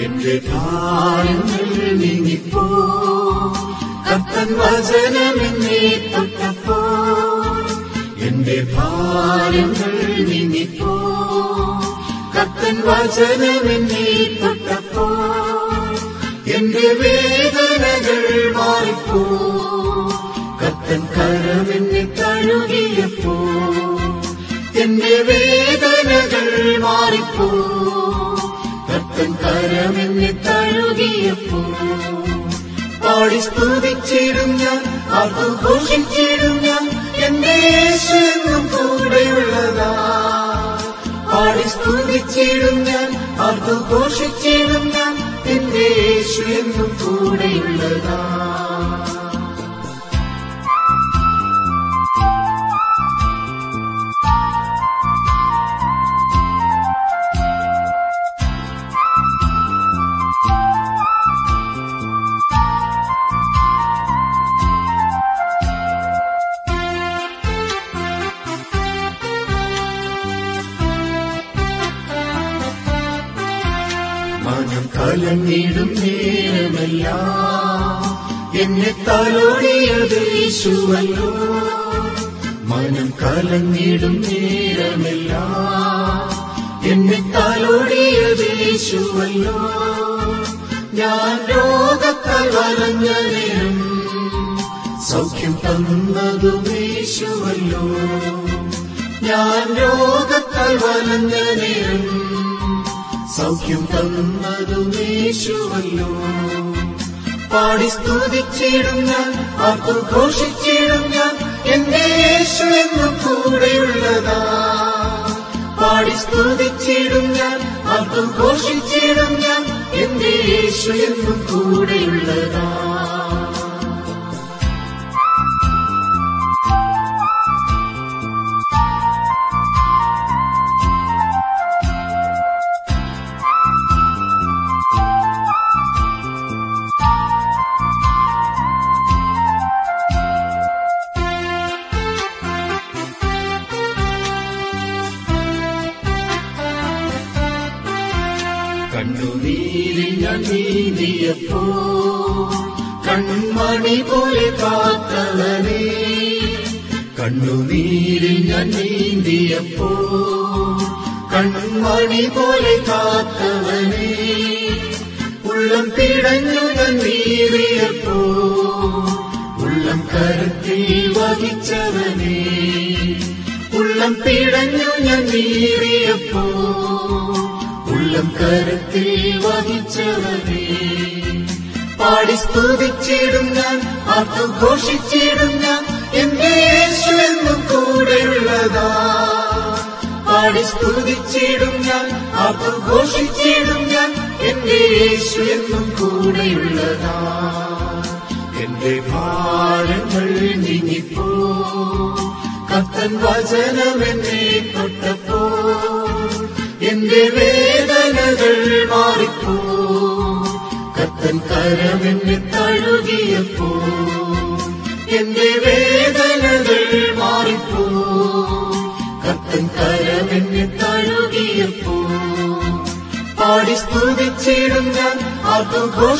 എന്റെ ഭാരങ്ങൾ നീങ്ങിപ്പോ കത്തൻ വചനമെന്നെ തൊട്ടപ്പോ എന്റെ ഭാരങ്ങൾ നീങ്ങിപ്പോ കത്തൻ വചനമെന്നെ തൊട്ടപ്പോ എന്റെ വേദനകൾ മാറിപ്പോ കത്തൻ കരമെന്നെ തഴുകിയപ്പോ എന്റെ വേദനകൾ കത്തൻ കരമെന്നെ തഴുകിയപ്പോ. പാടി സ്തുതിച്ചിടും ഞാൻ അത് ഞാൻ എന്റെ യേശു എന്നും കൂടെയുള്ളതാ. പാടി സ്തുതിച്ചിടും ഞാൻ അത് ഞാൻ എന്റെ യേശു കൂടെയുള്ളതാ കലങ്ങിടും നേരമല്ല. എന്നെ തലോടിയത് യേശുവല്ലോ. മനം കലങ്ങിടും നേരമല്ല. എന്നെ തലോടിയത് യേശുവല്ലോ. ഞാൻ രോഗത്താൽ വലഞ്ഞ സൗഖ്യം തന്നതും യേശുവല്ലോ. ഞാൻ രോഗത്താൽ വലഞ്ഞ സൗഖ്യം തന്നതും പാടി സ്തുതിച്ചിടും ഞാൻ ആർക്കു എന്റെ യേശു എന്നു കൂടെയുള്ളതാ. പാടി സ്തുതിച്ചിടും ഞാൻ ആർക്കു ഘോഷിച്ചിടും എന്റെ യേശു കൂടെയുള്ളതാ. കണ്ണുനീരിൽ ഞാൻ നീന്തിയപ്പോ കൺമണി പോലെ കാത്തവനെ. കണ്ണുനീരിൽ ഞാൻ നീന്തിയപ്പോ കൺമണി പോലെ കാത്തവനെ. ഉള്ളം പിടഞ്ഞു നീറിയപ്പോ ഉള്ളം കരുത്തിൽ വഹിച്ചവനെ. ഉള്ളം പിടഞ്ഞു ഞാൻ നീറിയപ്പോ ഉള്ളം കരത്തിൽ വഹിച്ചവനെ പാടി സ്തുതിച്ചിടും ഞാൻ ആർക്കു ഘോഷിച്ചിടും ഞാൻ എന്റെ യേശു എന്നും കൂടെയുള്ളതാ. പാടി സ്തുതിച്ചിടും ഞാൻ ആർക്കു ഘോഷിച്ചിടും ഞാൻ എന്റെ യേശു എന്നും കൂടെയുള്ളതാ. എന്റെ ഭാരങ്ങൾ നീങ്ങിപ്പോ കത്തൻ വചനമെന്നെ തൊട്ടപ്പോ. എന്റെ കത്തൻ കരമെന്നെ തഴുകിയപ്പോ എന്റെ വേദനകൾ മാറിപ്പോ. കത്തൻ കരമെന്നെ തഴുകിയപ്പോ. പാടി സ്തുതിച്ചിടും ഞാൻ ആർക്കു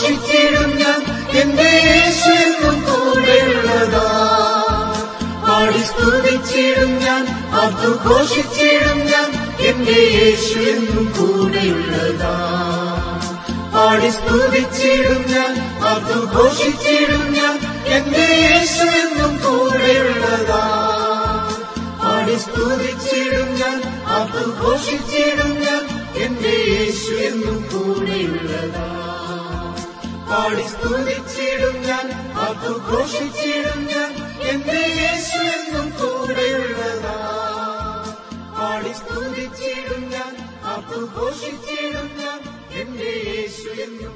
ഞാൻ എന്റെ യേശുവിനും കൂടെയുള്ളതാ പാടി സ്തുതിച്ചിടും ഞാൻ ആർക്കു ഞാൻ എന്റെ യേശുവിനും കൂടെയുള്ളതാ പാടി സ്തുതിച്ചിടും ഞാൻ അത് ഘോഷിച്ചിടും ഞാൻ എന്റെ യേശു എന്നും കൂടെയുള്ളതാ. പാടി സ്തുതിച്ചിടും ഞാൻ അത് ഘോഷിച്ചിടും ഞാൻ എന്റെ യേശു എന്നും കൂടെയുള്ളതാ. പാടി സ്തുതിച്ചിടും ഞാൻ അത് ഘോഷിച്ചിടും ഞാൻ എന്റെ യേശു എന്നും കൂടെയുള്ളതാ. പാടി സ്തുതിച്ചിടും ഞാൻ അത് ഘോഷിച്ചിടും ഞാൻ